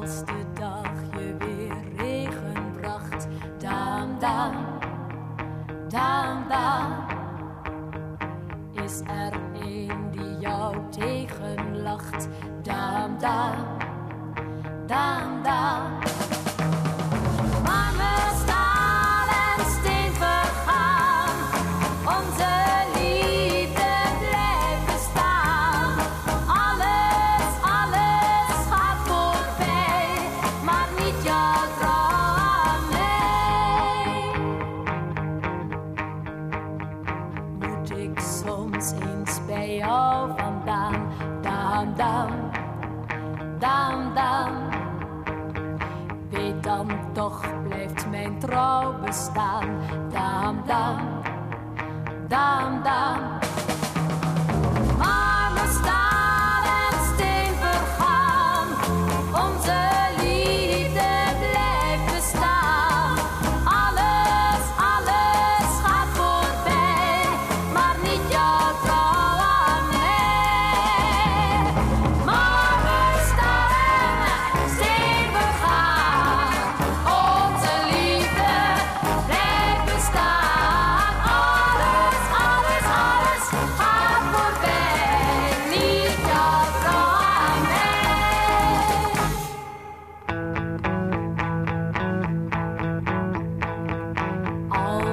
laatste dag je weer regen bracht. Daan, daan, daan, daan. Is er een die jou tegenlacht? Daan, daan, daan, daan. Ik soms eens bij jou vandaan? Daan, daan, daan, daan. Weet dan toch blijft mijn trouw bestaan. Daan, daan, daan, daan.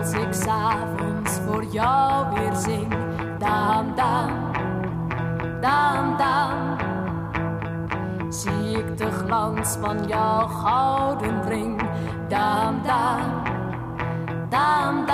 Als ik s'avonds voor jou weer zing, daan, daan, zie ik de glans van jouw gouden ring, daan, daan,